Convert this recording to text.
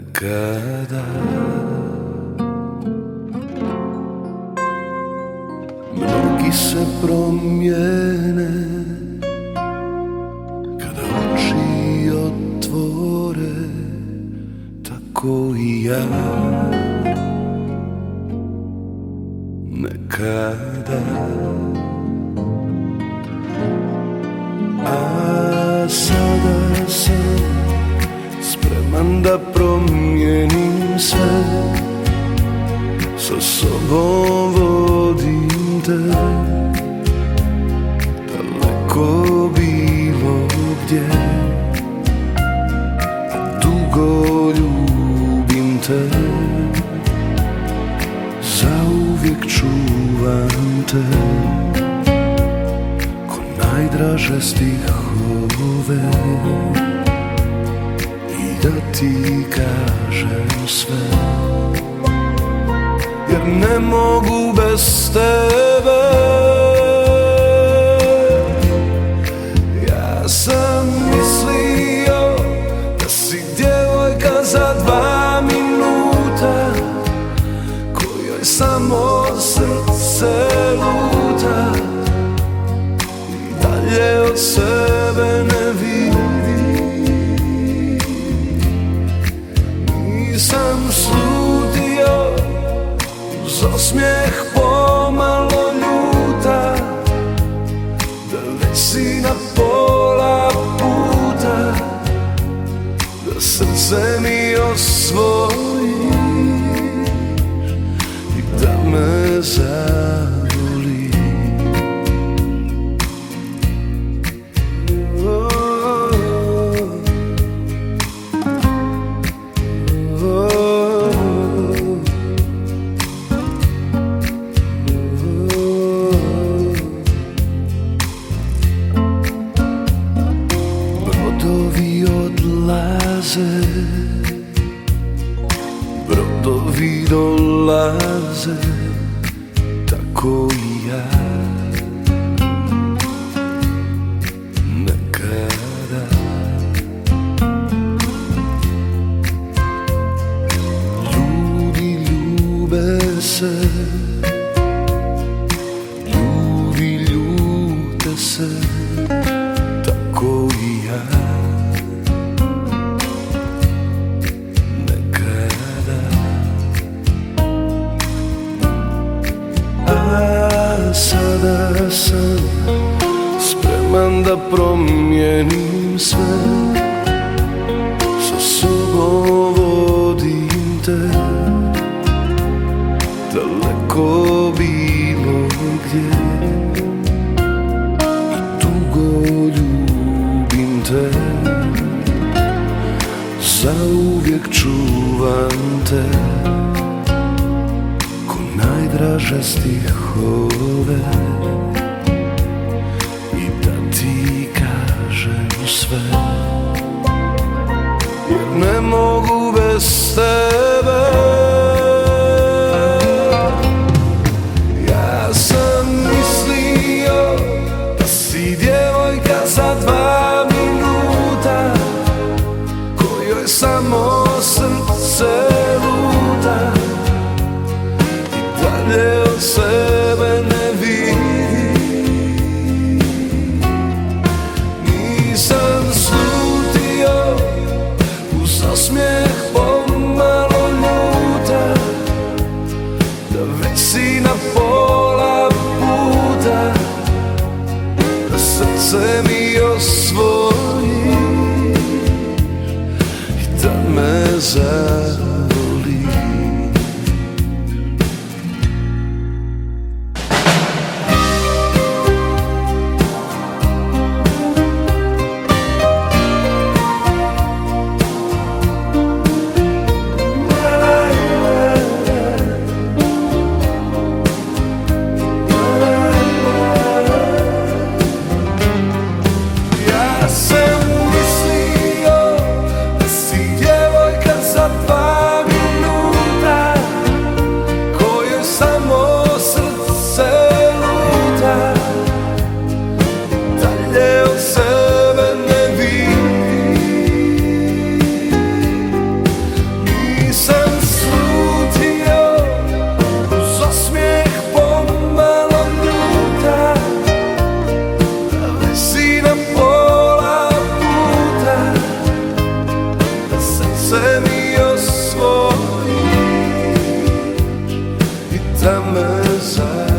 nekada. Mnogi se promijene Kada oči otvore Tako i ja. Nekada. A spreman da promijenim sve. Sa sobom vodim te. Daleko bilo gdje. Dugo ljubim te. Zauvijek čuvam te. Ko najdraže stihove da ti kažem sve. Jer ne mogu bez tebe. Ja sam mislio da si djevojka za dva minuta Kojoj samo srce osmijeh pomalo ljuta Da već si na pola puta Da srce mi osvojiš I da me zavoliš Brodovi dolaze Tako i ja Nekada ljute se. Tako i ja sada sam Spreman da promijenim sve. Sa sobom vodim te. Daleko bilo gdje. I dugo ljubim te. Zauvijek čuvam te. Ko najdraže stihove I se mi osvoji i da me come aside.